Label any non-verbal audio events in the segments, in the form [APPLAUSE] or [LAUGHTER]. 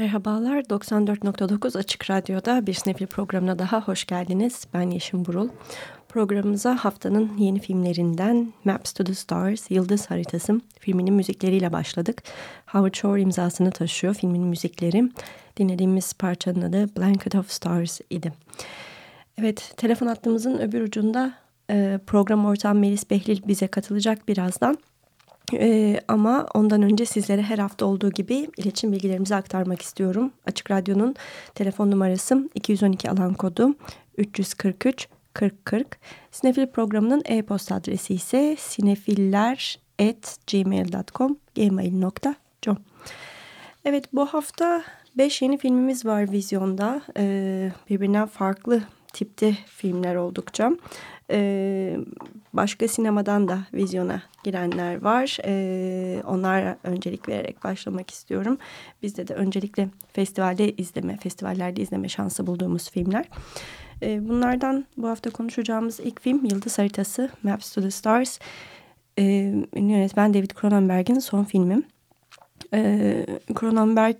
Merhabalar, 94.9 Açık Radyo'da bir sinefil programına daha hoş geldiniz. Ben Yeşim Burul. Programımıza haftanın yeni filmlerinden Maps to the Stars, Yıldız Haritası filminin müzikleriyle başladık. Howard Shore imzasını taşıyor filmin müzikleri. Dinlediğimiz parçanın adı Blanket of Stars idi. Evet, telefon hattımızın öbür ucunda program ortağım Melis Behlil bize katılacak birazdan. Ee, ama ondan önce sizlere her hafta olduğu gibi iletişim bilgilerimizi aktarmak istiyorum. Açık Radyo'nun telefon numarası 212 alan kodu 343 40 40. Sinefil programının e-posta adresi ise sinefiller.gmail.com gmail.com Evet bu hafta 5 yeni filmimiz var vizyonda. Ee, birbirinden farklı tipte filmler oldukça. Ee, başka sinemadan da vizyona girenler var. Ee, onlara öncelik vererek başlamak istiyorum. Bizde de öncelikle festivalde izleme, festivallerde izleme şansı bulduğumuz filmler. Ee, bunlardan bu hafta konuşacağımız ilk film Yıldız Haritası, Maps to the Stars. Ee, yönetmen David Cronenberg'in son filmi. Ee, Cronenberg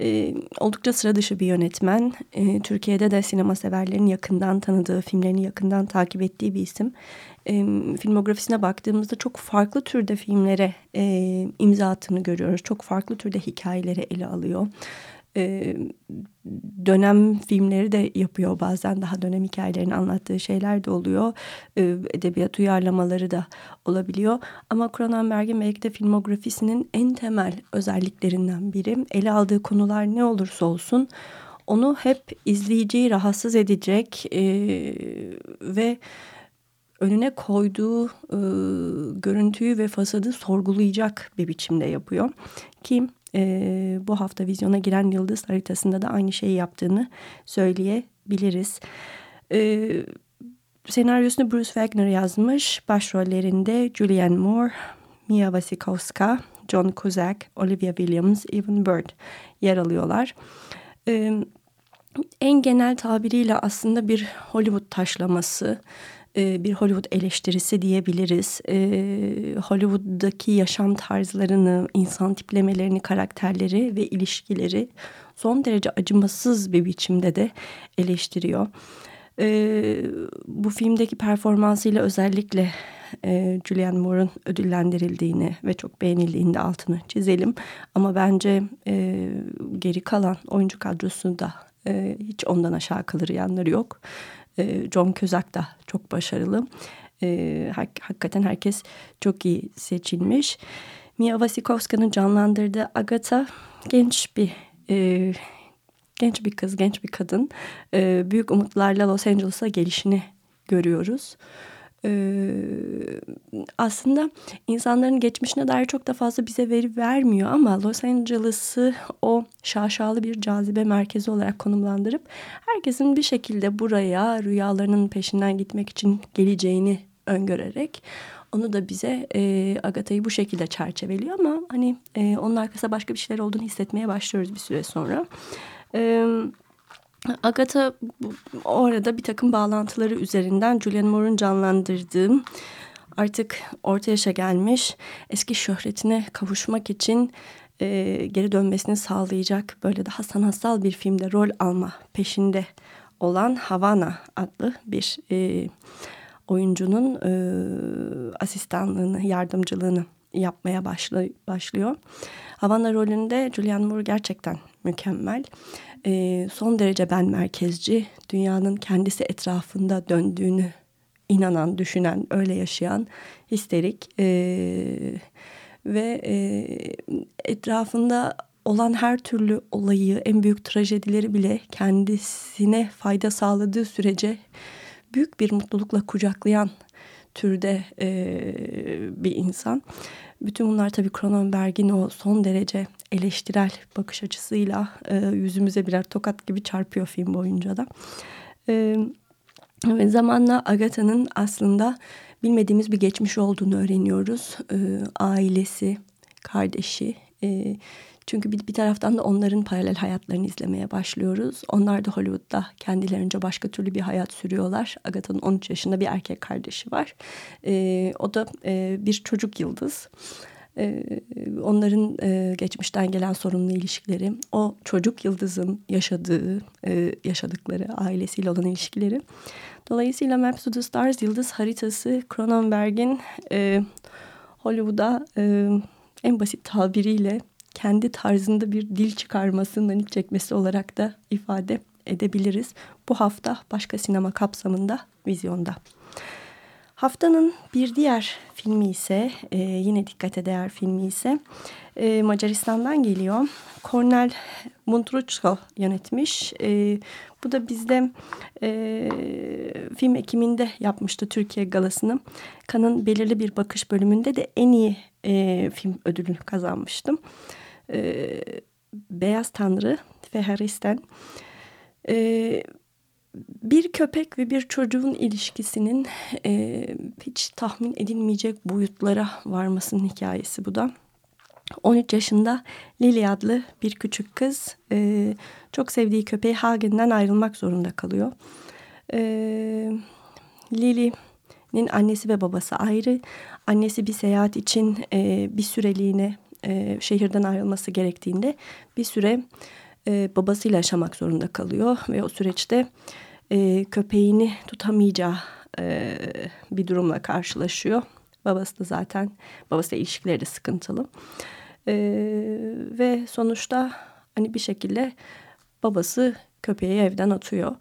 e, oldukça sıra dışı bir yönetmen. E, Türkiye'de de sinema severlerin yakından tanıdığı, filmlerini yakından takip ettiği bir isim. E, filmografisine baktığımızda çok farklı türde filmlere e, imza attığını görüyoruz. Çok farklı türde hikayeleri ele alıyor e, dönem filmleri de yapıyor bazen. Daha dönem hikayelerini anlattığı şeyler de oluyor. E, edebiyat uyarlamaları da olabiliyor. Ama Cronenberg'in belki de filmografisinin en temel özelliklerinden biri ele aldığı konular ne olursa olsun onu hep izleyiciyi rahatsız edecek e, ve önüne koyduğu e, görüntüyü ve fasadı sorgulayacak bir biçimde yapıyor. Kim e, bu hafta vizyona giren Yıldız haritasında da aynı şeyi yaptığını söyleyebiliriz. E, senaryosunu Bruce Wagner yazmış. Başrollerinde Julianne Moore, Mia Wasikowska, John Cusack, Olivia Williams, Evan Bird yer alıyorlar. E, en genel tabiriyle aslında bir Hollywood taşlaması e, bir Hollywood eleştirisi diyebiliriz. E, Hollywood'daki yaşam tarzlarını, insan tiplemelerini, karakterleri ve ilişkileri son derece acımasız bir biçimde de eleştiriyor. E, bu filmdeki performansıyla özellikle e, Julianne Moore'un ödüllendirildiğini ve çok beğenildiğini altını çizelim. Ama bence geri kalan oyuncu kadrosunda hiç ondan aşağı kalır yanları yok. E, John Cusack da çok başarılı. E, hakikaten herkes çok iyi seçilmiş. Mia Wasikowska'nın canlandırdığı Agatha genç bir e, genç bir kız, genç bir kadın. E, büyük umutlarla Los Angeles'a gelişini görüyoruz. Ee, aslında insanların geçmişine dair çok da fazla bize veri vermiyor ama Los Angeles'ı o şaşalı bir cazibe merkezi olarak konumlandırıp herkesin bir şekilde buraya rüyalarının peşinden gitmek için geleceğini öngörerek onu da bize e, Agatha'yı bu şekilde çerçeveliyor ama hani e, onun arkasında başka bir şeyler olduğunu hissetmeye başlıyoruz bir süre sonra. Evet. Agatha orada bir takım bağlantıları üzerinden Julianne Moore'un canlandırdığım artık orta yaşa gelmiş eski şöhretine kavuşmak için e, geri dönmesini sağlayacak böyle daha sanatsal bir filmde rol alma peşinde olan Havana adlı bir e, oyuncunun e, asistanlığını, yardımcılığını yapmaya başla, başlıyor. Havana rolünde Julianne Moore gerçekten mükemmel e, son derece ben merkezci, dünyanın kendisi etrafında döndüğünü inanan, düşünen, öyle yaşayan, histerik e, ve e, etrafında olan her türlü olayı, en büyük trajedileri bile kendisine fayda sağladığı sürece büyük bir mutlulukla kucaklayan türde e, bir insan. Bütün bunlar tabii Cronenberg'in o son derece eleştirel bakış açısıyla e, yüzümüze birer tokat gibi çarpıyor film boyunca da. E, ve zamanla Agatha'nın aslında bilmediğimiz bir geçmiş olduğunu öğreniyoruz. E, ailesi, kardeşi, e, çünkü bir, bir taraftan da onların paralel hayatlarını izlemeye başlıyoruz. Onlar da Hollywood'da kendilerince başka türlü bir hayat sürüyorlar. Agatha'nın 13 yaşında bir erkek kardeşi var. E, o da e, bir çocuk yıldız. E, onların e, geçmişten gelen sorunlu ilişkileri, o çocuk yıldızın yaşadığı, e, yaşadıkları ailesiyle olan ilişkileri. Dolayısıyla Maps to the Stars yıldız haritası Cronenberg'in e, Hollywood'a en basit tabiriyle kendi tarzında bir dil çıkarmasından ilk çekmesi olarak da ifade edebiliriz. Bu hafta başka sinema kapsamında vizyonda. Haftanın bir diğer filmi ise e, yine dikkate değer filmi ise e, Macaristan'dan geliyor. Kornel Mundruçko yönetmiş. E, bu da bizde e, film ekiminde yapmıştı Türkiye galasını. Kan'ın belirli bir bakış bölümünde de en iyi e, film ödülünü kazanmıştım. E, Beyaz Tanrı Feharisten. E, bir köpek ve bir çocuğun ilişkisinin e, hiç tahmin edilmeyecek boyutlara varmasının hikayesi bu da. 13 yaşında Lily adlı bir küçük kız e, çok sevdiği köpeği Hagen'den ayrılmak zorunda kalıyor. E, Lily'nin annesi ve babası ayrı. Annesi bir seyahat için e, bir süreliğine e, şehirden ayrılması gerektiğinde bir süre e, babasıyla yaşamak zorunda kalıyor. Ve o süreçte e, köpeğini tutamayacağı e, bir durumla karşılaşıyor. Babası da zaten babasıyla ilişkileri de sıkıntılı. E, ve sonuçta hani bir şekilde babası köpeği evden atıyor.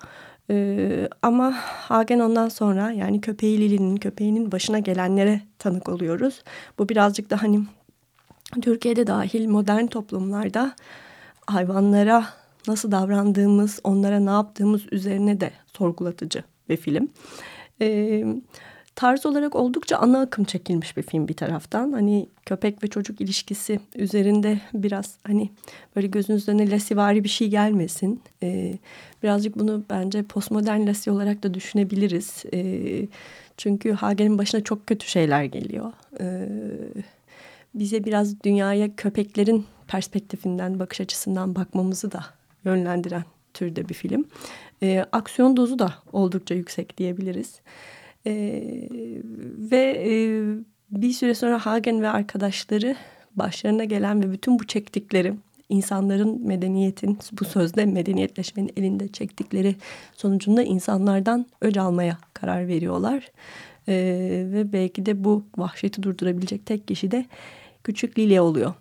Ee, ama Hagen ondan sonra yani köpeği Lili'nin köpeğinin başına gelenlere tanık oluyoruz. Bu birazcık da hani Türkiye'de dahil modern toplumlarda hayvanlara nasıl davrandığımız, onlara ne yaptığımız üzerine de sorgulatıcı bir film. Ee, tarz olarak oldukça ana akım çekilmiş bir film bir taraftan. Hani köpek ve çocuk ilişkisi üzerinde biraz hani böyle gözünüzün önüne lasivari bir şey gelmesin. Ee, birazcık bunu bence postmodern lasi olarak da düşünebiliriz. Ee, çünkü Hagen'in başına çok kötü şeyler geliyor. Ee, bize biraz dünyaya köpeklerin perspektifinden, bakış açısından bakmamızı da yönlendiren türde bir film. E, aksiyon dozu da oldukça yüksek diyebiliriz. E, ve e, bir süre sonra Hagen ve arkadaşları başlarına gelen ve bütün bu çektikleri insanların medeniyetin bu sözde medeniyetleşmenin elinde çektikleri sonucunda insanlardan öc almaya karar veriyorlar. E, ve belki de bu vahşeti durdurabilecek tek kişi de küçük Lily oluyor.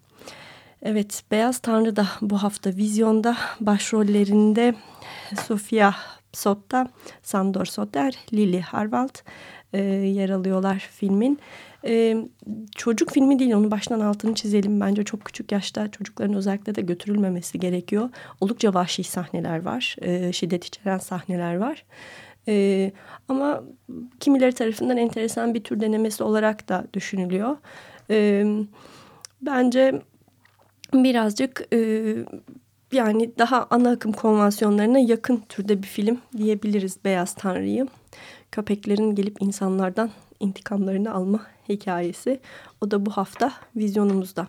Evet, Beyaz Tanrı da bu hafta vizyonda başrollerinde Sofia Sotta, Sandor Soter, Lily Harvald e, yer alıyorlar filmin. E, çocuk filmi değil onu baştan altını çizelim. Bence çok küçük yaşta çocukların özellikle de götürülmemesi gerekiyor. Oldukça vahşi sahneler var. E, şiddet içeren sahneler var. E, ama kimileri tarafından enteresan bir tür denemesi olarak da düşünülüyor. E, bence birazcık e, yani daha ana akım konvansiyonlarına yakın türde bir film diyebiliriz Beyaz Tanrı'yı. Köpeklerin gelip insanlardan intikamlarını alma hikayesi. O da bu hafta vizyonumuzda.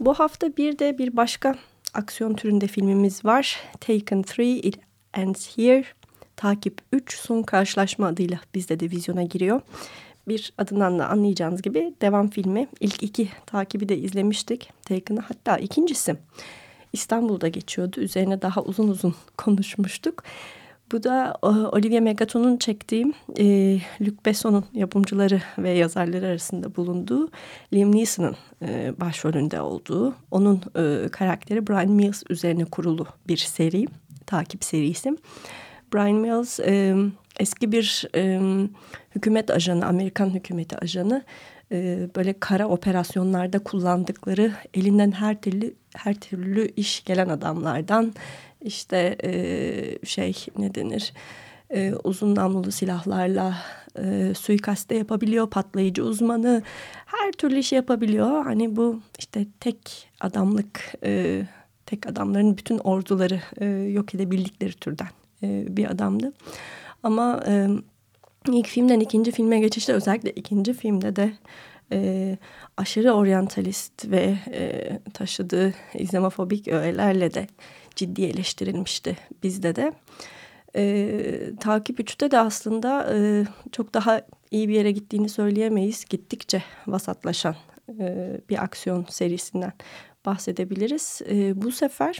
Bu hafta bir de bir başka aksiyon türünde filmimiz var. Taken 3 It Ends Here. Takip 3 son karşılaşma adıyla bizde de vizyona giriyor bir adından da anlayacağınız gibi devam filmi. İlk iki takibi de izlemiştik. Taken'ı hatta ikincisi İstanbul'da geçiyordu. Üzerine daha uzun uzun [LAUGHS] konuşmuştuk. Bu da e, Olivia Megaton'un çektiği e, Luc Besson'un yapımcıları ve yazarları arasında bulunduğu Liam Neeson'ın e, başrolünde olduğu onun e, karakteri Brian Mills üzerine kurulu bir seri, takip serisi. Brian Mills e, eski bir e, hükümet ajanı, Amerikan hükümeti ajanı e, böyle kara operasyonlarda kullandıkları elinden her türlü her türlü iş gelen adamlardan işte e, şey ne denir e, uzun namlulu silahlarla e, suikaste yapabiliyor patlayıcı uzmanı her türlü işi yapabiliyor. Hani bu işte tek adamlık e, tek adamların bütün orduları e, yok edebildikleri türden e, bir adamdı ama e, ilk filmden ikinci filme geçişte özellikle ikinci filmde de e, aşırı oryantalist ve e, taşıdığı izlamofobik öğelerle de ciddi eleştirilmişti bizde de. E, Takip 3'te de aslında e, çok daha iyi bir yere gittiğini söyleyemeyiz. Gittikçe vasatlaşan e, bir aksiyon serisinden bahsedebiliriz. E, bu sefer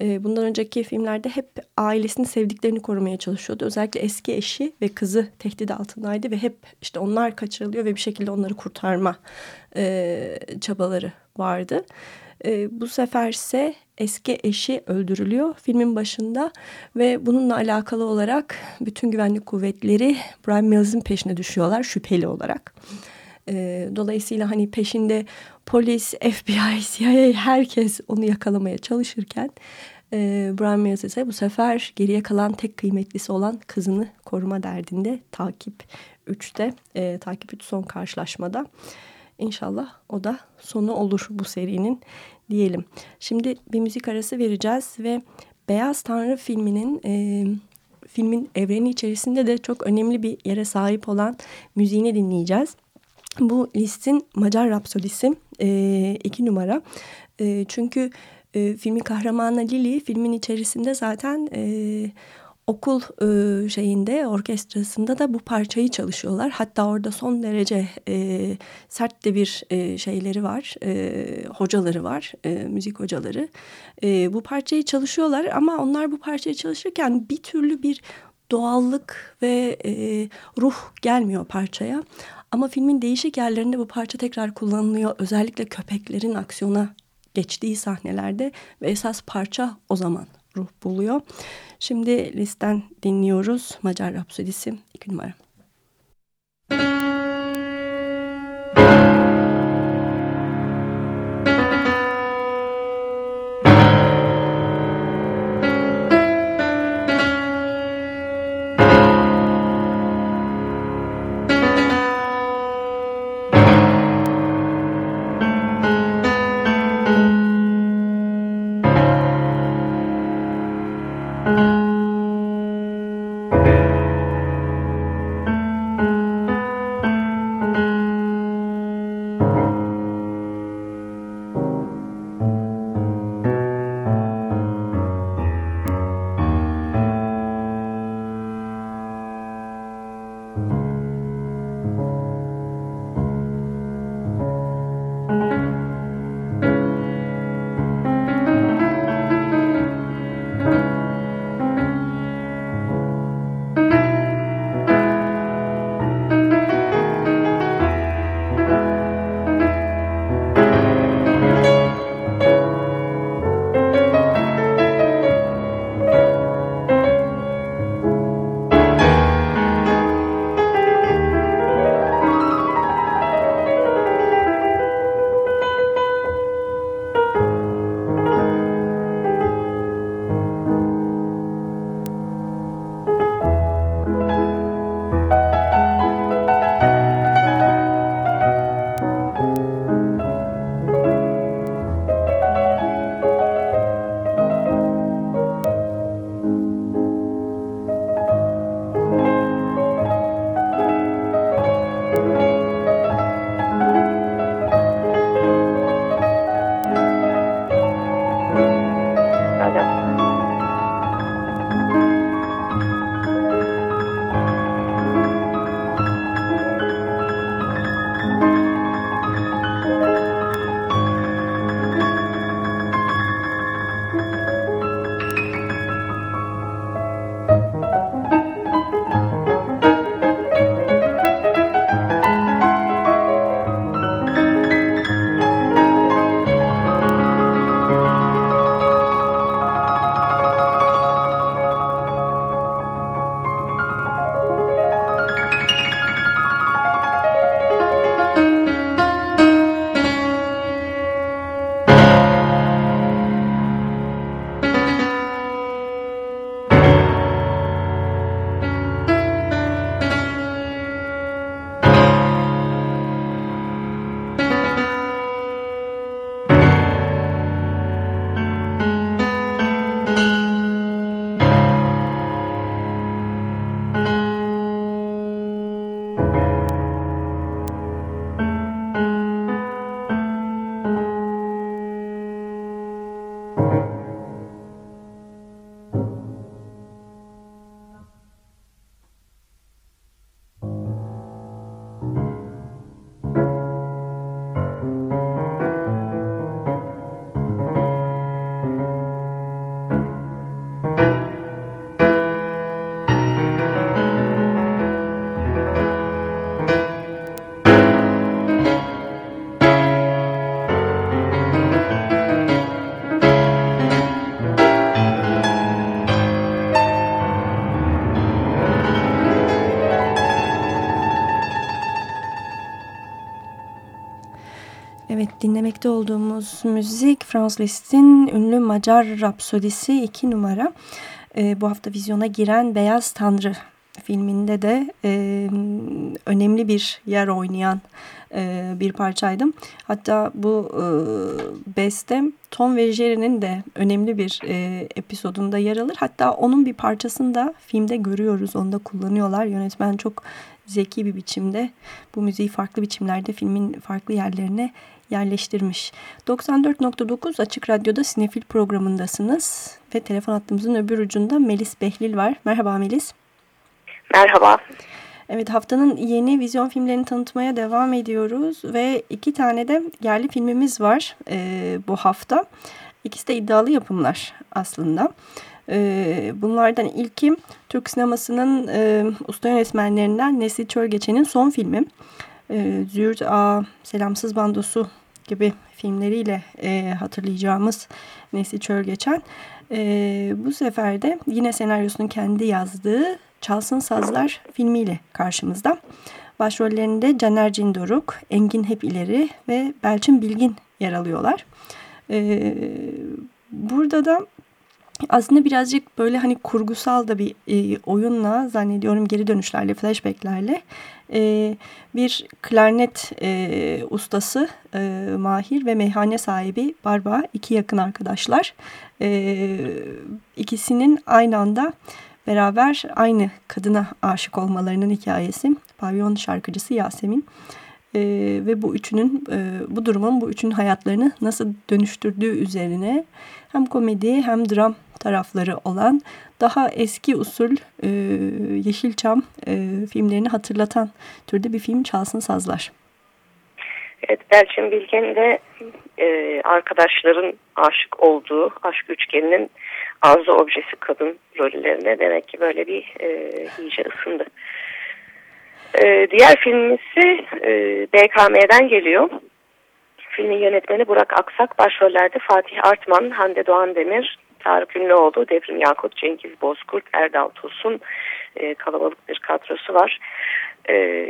e, bundan önceki filmlerde hep ailesini sevdiklerini korumaya çalışıyordu. Özellikle eski eşi ve kızı tehdit altındaydı ve hep işte onlar kaçırılıyor ve bir şekilde onları kurtarma e, çabaları vardı. E, bu sefer ise eski eşi öldürülüyor filmin başında ve bununla alakalı olarak bütün güvenlik kuvvetleri Brian Mills'in peşine düşüyorlar şüpheli olarak. E, dolayısıyla hani peşinde polis, [LAUGHS] FBI, CIA herkes onu yakalamaya çalışırken e, Brian Mills ise bu sefer geriye kalan tek kıymetlisi olan kızını koruma derdinde takip 3'te e, takip 3 son karşılaşmada. İnşallah o da sonu olur bu serinin diyelim. Şimdi bir müzik arası vereceğiz ve Beyaz Tanrı filminin e, filmin evreni içerisinde de çok önemli bir yere sahip olan müziğini dinleyeceğiz. Bu listin Macar Rapsodisi e, iki numara. E, çünkü e, filmin kahramanı Lily filmin içerisinde zaten e, okul e, şeyinde orkestrasında da bu parçayı çalışıyorlar. Hatta orada son derece e, sert de bir e, şeyleri var, e, hocaları var, e, müzik hocaları. E, bu parçayı çalışıyorlar ama onlar bu parçayı çalışırken bir türlü bir doğallık ve e, ruh gelmiyor parçaya. Ama filmin değişik yerlerinde bu parça tekrar kullanılıyor. Özellikle köpeklerin aksiyona geçtiği sahnelerde ve esas parça o zaman ruh buluyor. Şimdi listten dinliyoruz Macar Rapsodisi 2 numara. Evet dinlemekte olduğumuz müzik Franz Liszt'in ünlü Macar Rapsodisi 2 numara. E, bu hafta vizyona giren Beyaz Tanrı filminde de e, önemli bir yer oynayan e, bir parçaydım. Hatta bu e, beste Tom ve de önemli bir e, episodunda yer alır. Hatta onun bir parçasını da filmde görüyoruz. Onu da kullanıyorlar. Yönetmen çok zeki bir biçimde bu müziği farklı biçimlerde filmin farklı yerlerine yerleştirmiş. 94.9 Açık Radyo'da Sinefil programındasınız ve telefon hattımızın öbür ucunda Melis Behlil var. Merhaba Melis. Merhaba. Evet haftanın yeni vizyon filmlerini tanıtmaya devam ediyoruz ve iki tane de yerli filmimiz var e, bu hafta. İkisi de iddialı yapımlar aslında. E, bunlardan ilki Türk sinemasının e, usta yönetmenlerinden Nesli Çölgeçen'in son filmi. E, A, Selamsız Bandosu gibi filmleriyle e, hatırlayacağımız Nesli Çölgeçen. E, bu sefer de yine senaryosunu kendi yazdığı Çalsın Sazlar filmiyle karşımızda. Başrollerinde Caner Cindoruk, Engin Hep İleri ve Belçin Bilgin yer alıyorlar. Ee, burada da aslında birazcık böyle hani kurgusal da bir e, oyunla zannediyorum geri dönüşlerle, flashbacklerle e, bir klarnet e, ustası e, Mahir ve meyhane sahibi Barba iki yakın arkadaşlar. E, ikisinin aynı anda beraber aynı kadına aşık olmalarının hikayesi. Pavyon şarkıcısı Yasemin e, ve bu üçünün e, bu durumun bu üçünün hayatlarını nasıl dönüştürdüğü üzerine hem komedi hem dram tarafları olan daha eski usul e, Yeşilçam e, filmlerini hatırlatan türde bir film Çalsın Sazlar. Evet, Belçin Bilgen de e, arkadaşların aşık olduğu aşk üçgeninin arzu objesi kadın rollerine demek ki böyle bir e, iyice ısındı. E, diğer filmimiz e, BKM'den geliyor. Filmin yönetmeni Burak Aksak, başrollerde Fatih Artman, Hande Doğan Demir, Tarık Ünlüoğlu, Devrim Yakut, Cengiz Bozkurt, Erdal Tosun e, kalabalık bir kadrosu var. E,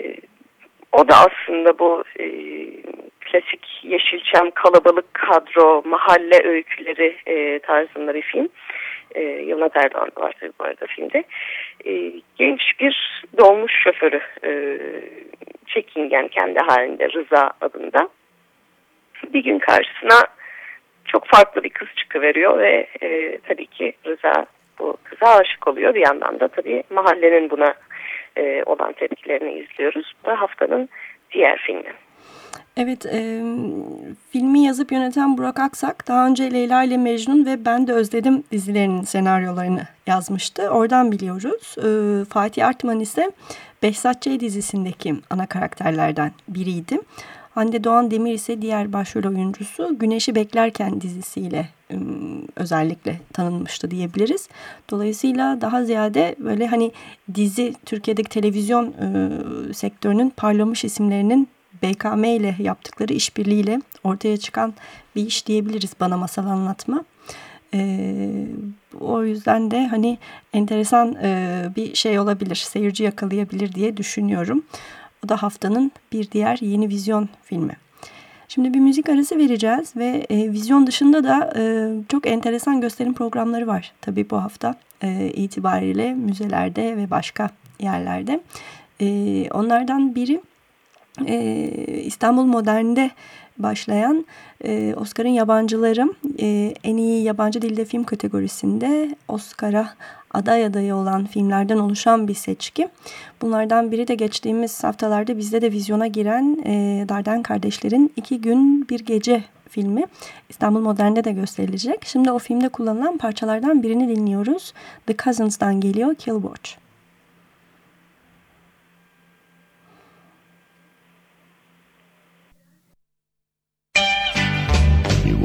o da aslında bu e, klasik Yeşilçam kalabalık kadro, mahalle öyküleri e, tarzında bir film. E, Yılmaz Erdoğan var tabii bu arada filmde. E, genç bir dolmuş şoförü e, çekingen kendi halinde Rıza adında. Bir gün karşısına çok farklı bir kız çıkıveriyor ve e, tabii ki Rıza bu kıza aşık oluyor. Bir yandan da tabii mahallenin buna e, olan tepkilerini izliyoruz. Bu da haftanın diğer filmi. Evet, e, filmi yazıp yöneten Burak Aksak daha önce Leyla ile Mecnun ve Ben de Özledim dizilerinin senaryolarını yazmıştı. Oradan biliyoruz. E, Fatih Artman ise Behzat Ç. dizisindeki ana karakterlerden biriydi. Hande Doğan Demir ise diğer başrol oyuncusu Güneşi Beklerken dizisiyle özellikle tanınmıştı diyebiliriz. Dolayısıyla daha ziyade böyle hani dizi Türkiye'deki televizyon e, sektörünün parlamış isimlerinin BKM ile yaptıkları işbirliğiyle ortaya çıkan bir iş diyebiliriz bana masal anlatma. Ee, o yüzden de hani enteresan e, bir şey olabilir, seyirci yakalayabilir diye düşünüyorum. O da haftanın bir diğer yeni vizyon filmi. Şimdi bir müzik arası vereceğiz ve e, vizyon dışında da e, çok enteresan gösterim programları var. Tabii bu hafta e, itibariyle müzelerde ve başka yerlerde. E, onlardan biri e, İstanbul Modern'de başlayan e, Oscar'ın yabancılarım e, en iyi yabancı dilde film kategorisinde Oscar'a aday adayı olan filmlerden oluşan bir seçki. Bunlardan biri de geçtiğimiz haftalarda bizde de vizyona giren e, Darden Kardeşler'in iki gün bir gece filmi İstanbul Modern'de de gösterilecek. Şimdi o filmde kullanılan parçalardan birini dinliyoruz. The Cousins'dan geliyor Kill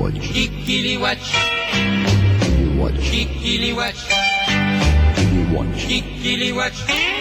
Watch. watch. Kikili watch. watch. Kikili watch. watch. Kikili watch.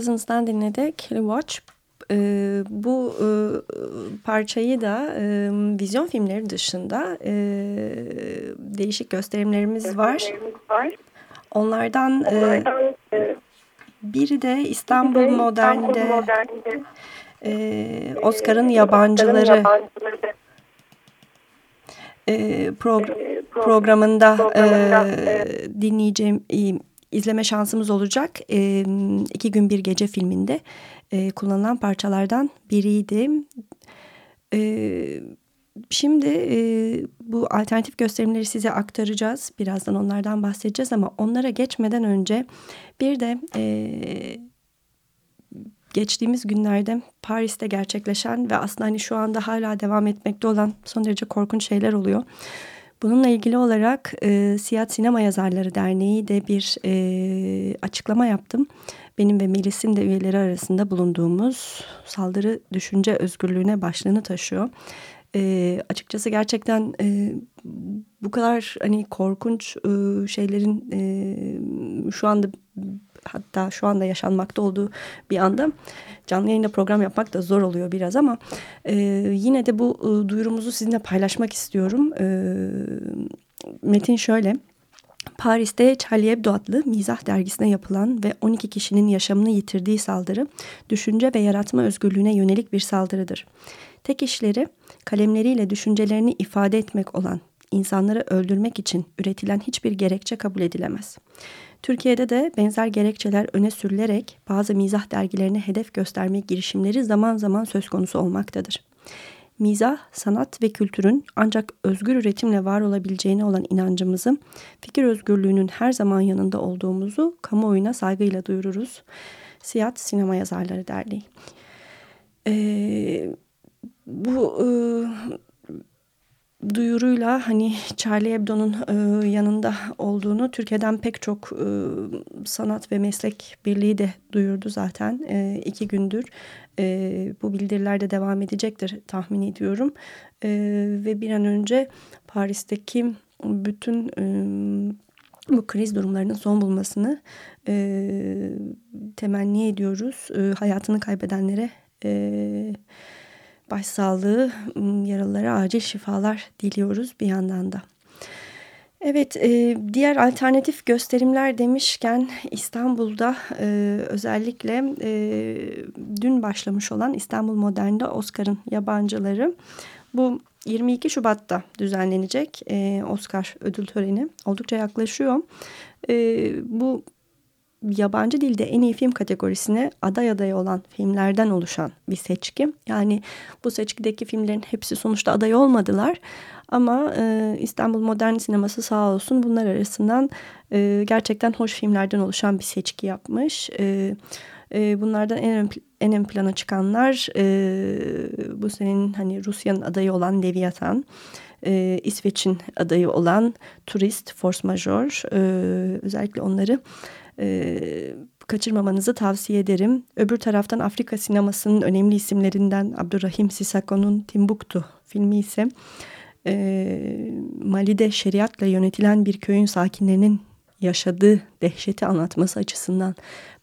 Cousins'dan dinledik. Watch. Ee, bu e, parçayı da e, vizyon filmleri dışında e, değişik gösterimlerimiz var. Onlardan e, biri de İstanbul Modern'de e, Oscar'ın yabancıları e, prog programında e, dinleyeceğim izleme şansımız olacak. E, iki gün bir gece filminde e, kullanılan parçalardan biriydi. E, şimdi e, bu alternatif gösterimleri size aktaracağız. Birazdan onlardan bahsedeceğiz ama onlara geçmeden önce bir de e, geçtiğimiz günlerde Paris'te gerçekleşen ve aslında hani şu anda hala devam etmekte olan son derece korkunç şeyler oluyor. Bununla ilgili olarak e, Siyah Sinema Yazarları Derneği de bir e, açıklama yaptım. Benim ve Melis'in de üyeleri arasında bulunduğumuz saldırı düşünce özgürlüğüne başlığını taşıyor. E, açıkçası gerçekten e, bu kadar hani korkunç e, şeylerin e, şu anda hatta şu anda yaşanmakta olduğu bir anda canlı yayında program yapmak da zor oluyor biraz ama e, yine de bu e, duyurumuzu sizinle paylaşmak istiyorum. E, metin şöyle. Paris'te Charlie Hebdo adlı mizah dergisine yapılan ve 12 kişinin yaşamını yitirdiği saldırı, düşünce ve yaratma özgürlüğüne yönelik bir saldırıdır. Tek işleri kalemleriyle düşüncelerini ifade etmek olan insanları öldürmek için üretilen hiçbir gerekçe kabul edilemez. Türkiye'de de benzer gerekçeler öne sürülerek bazı mizah dergilerine hedef gösterme girişimleri zaman zaman söz konusu olmaktadır. Mizah, sanat ve kültürün ancak özgür üretimle var olabileceğine olan inancımızı, fikir özgürlüğünün her zaman yanında olduğumuzu kamuoyuna saygıyla duyururuz. Siyat Sinema Yazarları Derneği. Ee, bu e, duyuruyla hani Charlie Hebdo'nun e, yanında olduğunu Türkiye'den pek çok e, sanat ve meslek birliği de duyurdu zaten e, iki gündür. E, bu bildiriler de devam edecektir tahmin ediyorum. E, ve bir an önce Paris'teki bütün e, bu kriz durumlarının son bulmasını e, temenni ediyoruz. E, hayatını kaybedenlere... E, başsağlığı, yaralılara acil şifalar diliyoruz bir yandan da. Evet, e, diğer alternatif gösterimler demişken İstanbul'da e, özellikle e, dün başlamış olan İstanbul Modern'de Oscar'ın yabancıları bu 22 Şubat'ta düzenlenecek Oscar ödül töreni oldukça yaklaşıyor. Bu yabancı dilde en iyi film kategorisine aday aday olan filmlerden oluşan bir seçki. Yani bu seçkideki filmlerin hepsi sonuçta aday olmadılar. Ama e, İstanbul Modern Sineması sağ olsun bunlar arasından e, gerçekten hoş filmlerden oluşan bir seçki yapmış. E, e, bunlardan en ön, en ön plana çıkanlar e, bu senin hani Rusya'nın adayı olan Leviathan. E, İsveç'in adayı olan Turist, Force Major. E, özellikle onları e, kaçırmamanızı tavsiye ederim. Öbür taraftan Afrika sinemasının önemli isimlerinden Abdurrahim Sisako'nun Timbuktu filmi ise e, Mali'de şeriatla yönetilen bir köyün sakinlerinin yaşadığı dehşeti anlatması açısından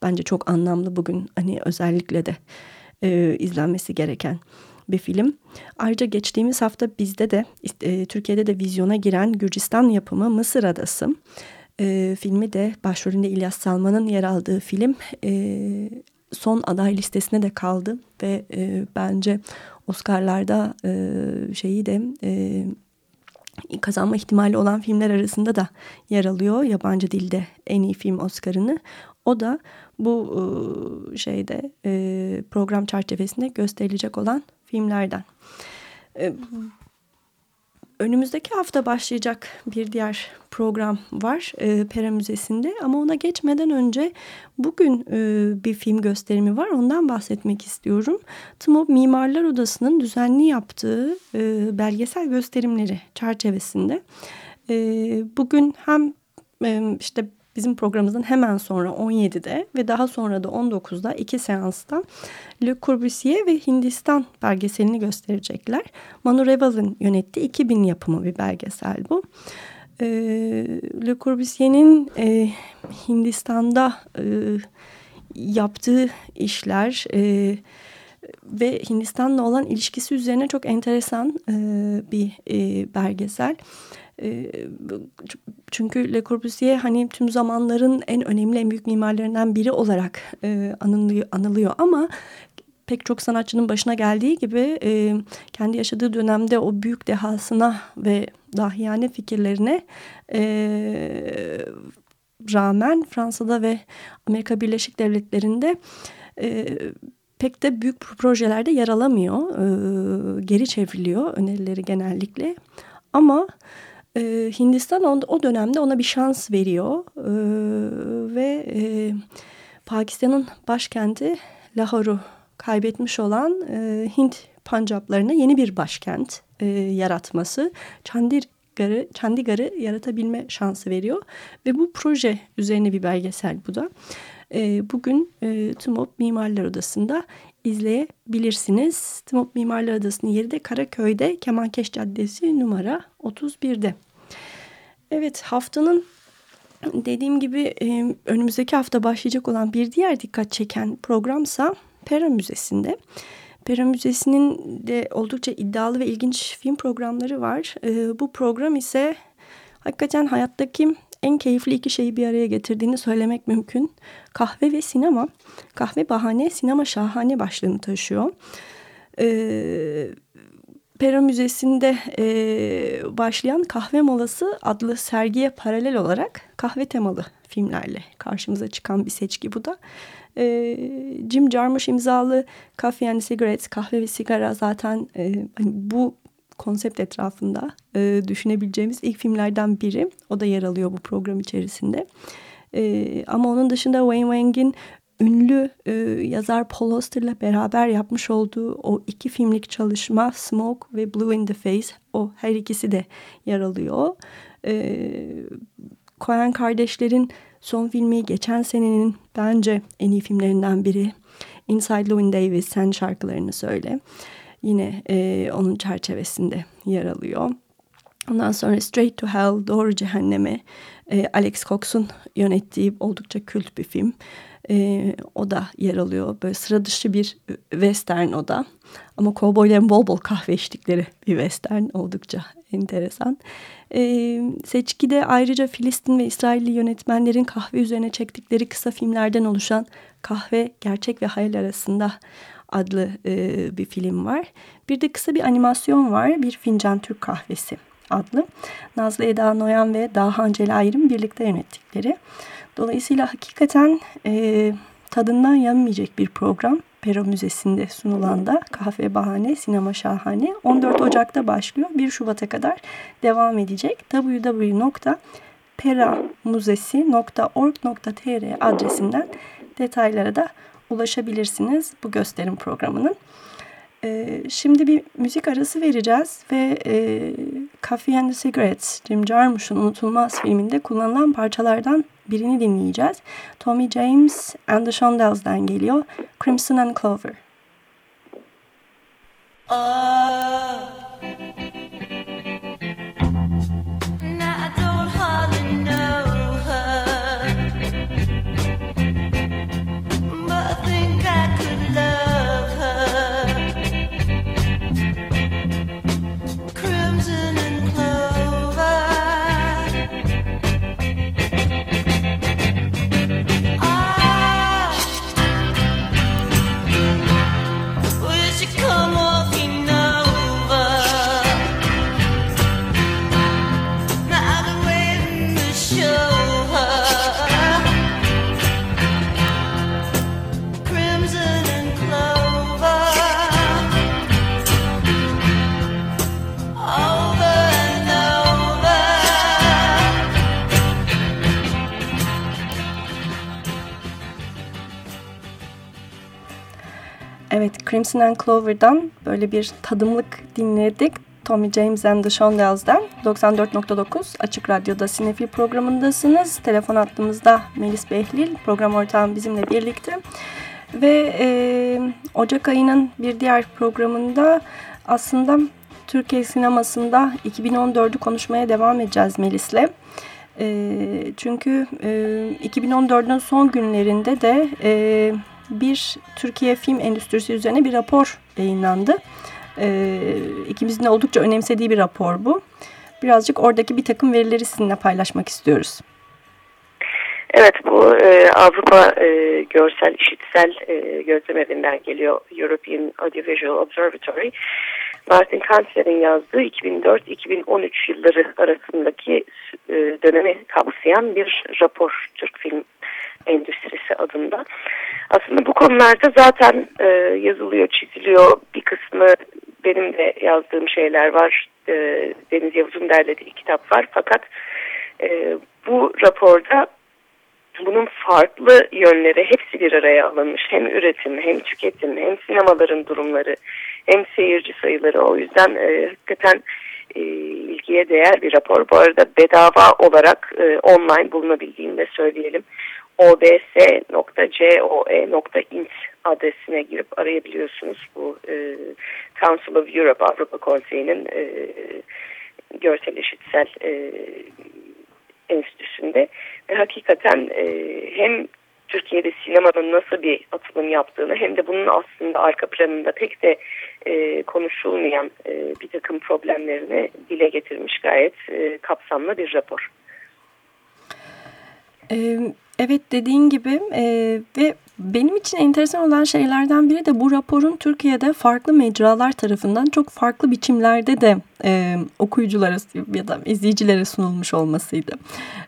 bence çok anlamlı bugün hani özellikle de e, izlenmesi gereken bir film. Ayrıca geçtiğimiz hafta bizde de e, Türkiye'de de vizyona giren Gürcistan yapımı Mısır Adası e, filmi de başrolünde İlyas Salman'ın yer aldığı film e, son aday listesine de kaldı ve e, bence Oscar'larda e, şeyi de e, kazanma ihtimali olan filmler arasında da yer alıyor yabancı dilde en iyi film Oscar'ını. O da bu e, şeyde e, program çerçevesinde gösterilecek olan filmlerden. E, önümüzdeki hafta başlayacak bir diğer program var e, Pera Müzesi'nde. Ama ona geçmeden önce bugün e, bir film gösterimi var. Ondan bahsetmek istiyorum. TMOB Mimarlar Odası'nın düzenli yaptığı e, belgesel gösterimleri çerçevesinde. E, bugün hem e, işte bizim programımızın hemen sonra 17'de ve daha sonra da 19'da iki seansta Le Corbusier ve Hindistan belgeselini gösterecekler. Manu Reval'ın yönettiği 2000 yapımı bir belgesel bu. E, Le Corbusier'in e, Hindistan'da e, yaptığı işler e, ve Hindistan'la olan ilişkisi üzerine çok enteresan e, bir e, belgesel. E, çünkü Le Corbusier hani tüm zamanların en önemli en büyük mimarlarından biri olarak e, anılıyor, ama pek çok sanatçının başına geldiği gibi e, kendi yaşadığı dönemde o büyük dehasına ve dahiyane fikirlerine e, rağmen Fransa'da ve Amerika Birleşik Devletleri'nde pek de büyük projelerde yer alamıyor. E, geri çevriliyor önerileri genellikle. Ama e, Hindistan on, o dönemde ona bir şans veriyor. E, ve e, Pakistan'ın başkenti Lahore'u kaybetmiş olan e, Hint Pancaplarına yeni bir başkent e, yaratması Chandigarh'ı Chandigarh'ı yaratabilme şansı veriyor. Ve bu proje üzerine bir belgesel bu da. E, bugün e, TMOP Mimarlar Odası'nda izleyebilirsiniz. TMOP Mimarlar Odası'nın yeri de Karaköy'de Kemankeş Caddesi numara 31'de. Evet haftanın dediğim gibi önümüzdeki hafta başlayacak olan bir diğer dikkat çeken programsa Pera Müzesi'nde. Pera Müzesi'nin de oldukça iddialı ve ilginç film programları var. Bu program ise hakikaten hayattaki en keyifli iki şeyi bir araya getirdiğini söylemek mümkün. Kahve ve sinema. Kahve bahane, sinema şahane başlığını taşıyor. Ee, Pera Müzesi'nde e, başlayan Kahve Molası adlı sergiye paralel olarak kahve temalı filmlerle karşımıza çıkan bir seçki bu da. E, Jim Jarmusch imzalı Coffee and Cigarettes, kahve ve sigara zaten e, hani bu konsept etrafında e, düşünebileceğimiz ilk filmlerden biri. O da yer alıyor bu program içerisinde. E, ama onun dışında Wayne Wang'in ünlü e, yazar Paul Auster'la beraber yapmış olduğu o iki filmlik çalışma Smoke ve Blue in the Face o her ikisi de yer alıyor. E, Coen kardeşlerin son filmi geçen senenin bence en iyi filmlerinden biri. Inside Llewyn Davis sen şarkılarını söyle. Yine e, onun çerçevesinde yer alıyor. Ondan sonra Straight to Hell, Doğru Cehenneme, e, Alex Cox'un yönettiği oldukça kült bir film. E, o da yer alıyor. Böyle sıra dışı bir western o da. Ama kovboyların bol bol kahve içtikleri bir western oldukça enteresan. E, seçkide ayrıca Filistin ve İsrailli yönetmenlerin kahve üzerine çektikleri kısa filmlerden oluşan Kahve Gerçek ve Hayal Arasında adlı e, bir film var. Bir de kısa bir animasyon var. Bir Fincan Türk Kahvesi adlı. Nazlı Eda Noyan ve Dahan Celayir'in birlikte yönettikleri. Dolayısıyla hakikaten e, tadından yanmayacak bir program. Pero Müzesi'nde sunulan da Kahve Bahane, Sinema Şahane 14 Ocak'ta başlıyor. 1 Şubat'a kadar devam edecek. www.peramuzesi.org.tr adresinden detaylara da ulaşabilirsiniz bu gösterim programının. Ee, şimdi bir müzik arası vereceğiz ve e, Coffee and the Cigarettes, Jim Jarmusch'un unutulmaz filminde kullanılan parçalardan birini dinleyeceğiz. Tommy James and the Shondells''den geliyor. Crimson and Clover. Oh. Crimson and Clover'dan böyle bir tadımlık dinledik. Tommy James and the Shondells''den 94.9 Açık Radyo'da Sinefil programındasınız. Telefon attığımızda Melis Behlil, program ortağım bizimle birlikte. Ve e, Ocak ayının bir diğer programında aslında Türkiye sinemasında 2014'ü konuşmaya devam edeceğiz Melis'le. E, çünkü e, 2014'ün son günlerinde de e, bir Türkiye film endüstrisi üzerine bir rapor yayınlandı. E, ikimizin de oldukça önemsediği bir rapor bu. Birazcık oradaki bir takım verileri sizinle paylaşmak istiyoruz. Evet bu e, Avrupa e, Görsel İşitsel e, Gözlem Evi'nden geliyor European Audiovisual Observatory. Martin Kansler'in yazdığı 2004-2013 yılları arasındaki e, dönemi kapsayan bir rapor Türk film endüstrisi adında. Aslında bu konularda zaten e, yazılıyor, çiziliyor. Bir kısmı benim de yazdığım şeyler var. E, Deniz Yavuz'un derlediği kitap var. Fakat e, bu raporda bunun farklı yönleri hepsi bir araya alınmış. Hem üretim, hem tüketim, hem sinemaların durumları, hem seyirci sayıları. O yüzden e, hakikaten e, ilgiye değer bir rapor. Bu arada bedava olarak e, online bulunabildiğini de söyleyelim. obs.coe.int adresine girip arayabiliyorsunuz. Bu e, Council of Europe Avrupa Konseyi'nin e, görsel eşitsel e, enstitüsünde ve hakikaten e, hem Türkiye'de sinemanın nasıl bir atılım yaptığını hem de bunun aslında arka planında pek de e, konuşulmayan e, bir takım problemlerini dile getirmiş gayet e, kapsamlı bir rapor. Ee, evet dediğin gibi e, ve benim için enteresan olan şeylerden biri de bu raporun Türkiye'de farklı mecralar tarafından çok farklı biçimlerde de e, okuyuculara ya da izleyicilere sunulmuş olmasıydı.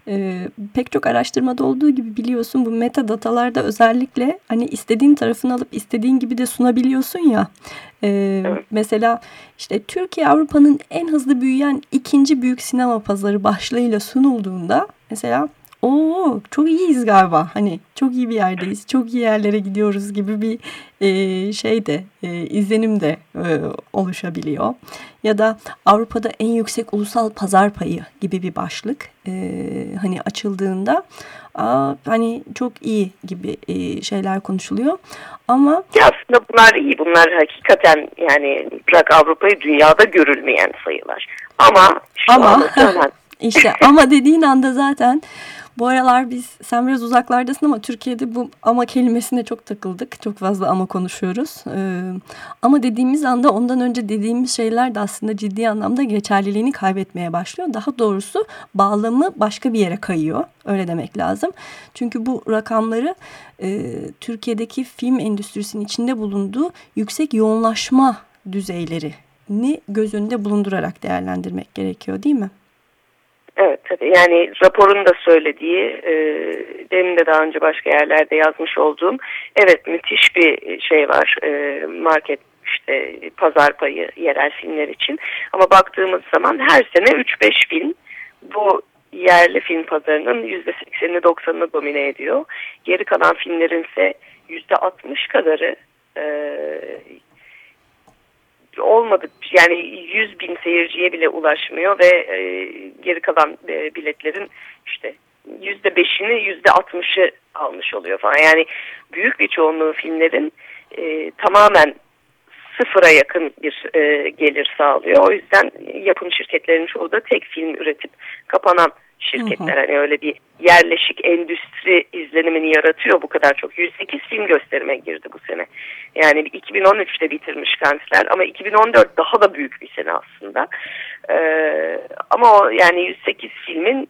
E, pek çok araştırmada olduğu gibi biliyorsun bu metadatalarda özellikle hani istediğin tarafını alıp istediğin gibi de sunabiliyorsun ya. E, mesela işte Türkiye Avrupa'nın en hızlı büyüyen ikinci büyük sinema pazarı başlığıyla sunulduğunda mesela Oo çok iyiyiz galiba. Hani çok iyi bir yerdeyiz. Çok iyi yerlere gidiyoruz gibi bir e, şey de e, izlenim de e, oluşabiliyor. Ya da Avrupa'da en yüksek ulusal pazar payı gibi bir başlık e, hani açıldığında aa, hani çok iyi gibi e, şeyler konuşuluyor. Ama Ya aslında bunlar iyi. Bunlar hakikaten yani bırak Avrupa'yı dünyada görülmeyen sayılar. Ama şu Ama- [LAUGHS] İşte ama dediğin anda zaten bu aralar biz sen biraz uzaklardasın ama Türkiye'de bu ama kelimesine çok takıldık. Çok fazla ama konuşuyoruz. Ee, ama dediğimiz anda ondan önce dediğimiz şeyler de aslında ciddi anlamda geçerliliğini kaybetmeye başlıyor. Daha doğrusu bağlamı başka bir yere kayıyor. Öyle demek lazım. Çünkü bu rakamları e, Türkiye'deki film endüstrisinin içinde bulunduğu yüksek yoğunlaşma düzeylerini göz önünde bulundurarak değerlendirmek gerekiyor değil mi? Evet tabii yani raporun da söylediği e, benim de daha önce başka yerlerde yazmış olduğum evet müthiş bir şey var e, market işte pazar payı yerel filmler için ama baktığımız zaman her sene 3-5 film bu yerli film pazarının %80'ini 90'ını domine ediyor. Geri kalan filmlerin ise %60 kadarı e, olmadı yani 100 bin seyirciye bile ulaşmıyor ve e, geri kalan e, biletlerin işte yüzde beşini yüzde altmışı almış oluyor falan. Yani büyük bir çoğunluğu filmlerin e, tamamen sıfıra yakın bir e, gelir sağlıyor. O yüzden yapım şirketlerinin çoğu da tek film üretip kapanan şirketler. Hı hı. Hani öyle bir yerleşik endüstri izlenimini yaratıyor bu kadar çok. 108 film gösterime girdi bu sene. Yani 2013'te bitirmiş Kantler ama 2014 daha da büyük bir sene aslında. Ee, ama o yani 108 filmin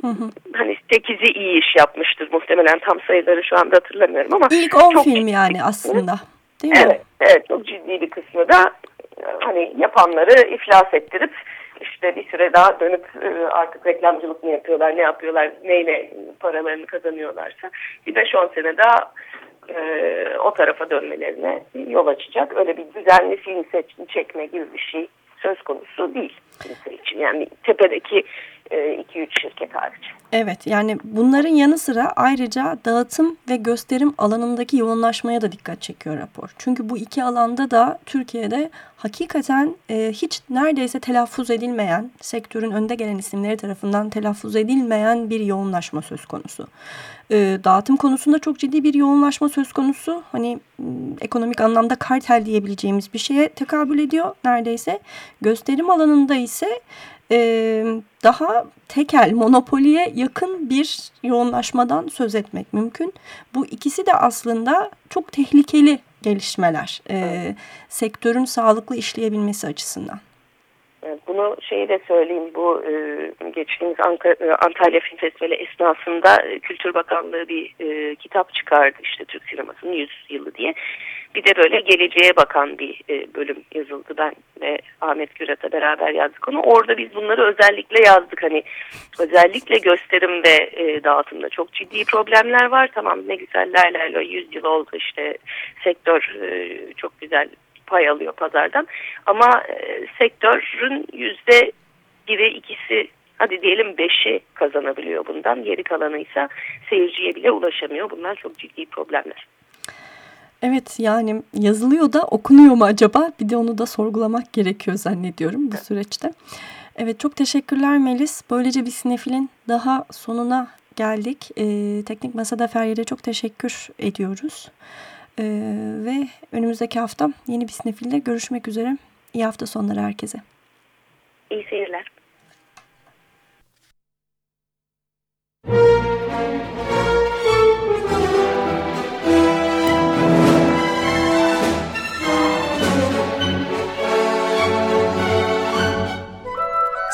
Hı hı. Hani 8'i iyi iş yapmıştır muhtemelen tam sayıları şu anda hatırlamıyorum ama. İlk 10 film yani aslında değil mi? Evet, evet çok ciddi bir kısmı da hani yapanları iflas ettirip işte bir süre daha dönüp e, artık reklamcılık mı yapıyorlar, ne yapıyorlar, neyle paralarını kazanıyorlarsa bir 5-10 sene daha e, o tarafa dönmelerine yol açacak. Öyle bir düzenli film seçim çekme gibi bir şey söz konusu değil kimse için. Yani tepedeki 2-3 e, şirket hariç. Evet yani bunların yanı sıra ayrıca dağıtım ve gösterim alanındaki yoğunlaşmaya da dikkat çekiyor rapor. Çünkü bu iki alanda da Türkiye'de hakikaten e, hiç neredeyse telaffuz edilmeyen, sektörün önde gelen isimleri tarafından telaffuz edilmeyen bir yoğunlaşma söz konusu. E, dağıtım konusunda çok ciddi bir yoğunlaşma söz konusu. Hani ekonomik anlamda kartel diyebileceğimiz bir şeye tekabül ediyor neredeyse. Gösterim alanında ise daha tekel, monopoliye yakın bir yoğunlaşmadan söz etmek mümkün. Bu ikisi de aslında çok tehlikeli gelişmeler e, sektörün sağlıklı işleyebilmesi açısından. Bunu şeyi de söyleyeyim bu geçtiğimiz Ankara, Antalya Film Festivali esnasında Kültür Bakanlığı bir kitap çıkardı işte Türk sinemasının 100 yılı diye. Bir de böyle geleceğe bakan bir e, bölüm yazıldı ben ve Ahmet Gürat'a beraber yazdık onu. Orada biz bunları özellikle yazdık hani özellikle gösterim ve e, dağıtımda çok ciddi problemler var. Tamam ne güzel la la la 100 yıl oldu işte sektör e, çok güzel pay alıyor pazardan. Ama sektörün yüzde biri ikisi hadi diyelim beşi kazanabiliyor bundan. Geri kalanı ise seyirciye bile ulaşamıyor. Bunlar çok ciddi problemler. Evet yani yazılıyor da okunuyor mu acaba? Bir de onu da sorgulamak gerekiyor zannediyorum bu süreçte. Evet çok teşekkürler Melis. Böylece bir sinefilin daha sonuna geldik. Ee, Teknik Masada Feryal'e çok teşekkür ediyoruz. Ee, ve önümüzdeki hafta yeni bir sinefilde görüşmek üzere. İyi hafta sonları herkese. İyi seyirler.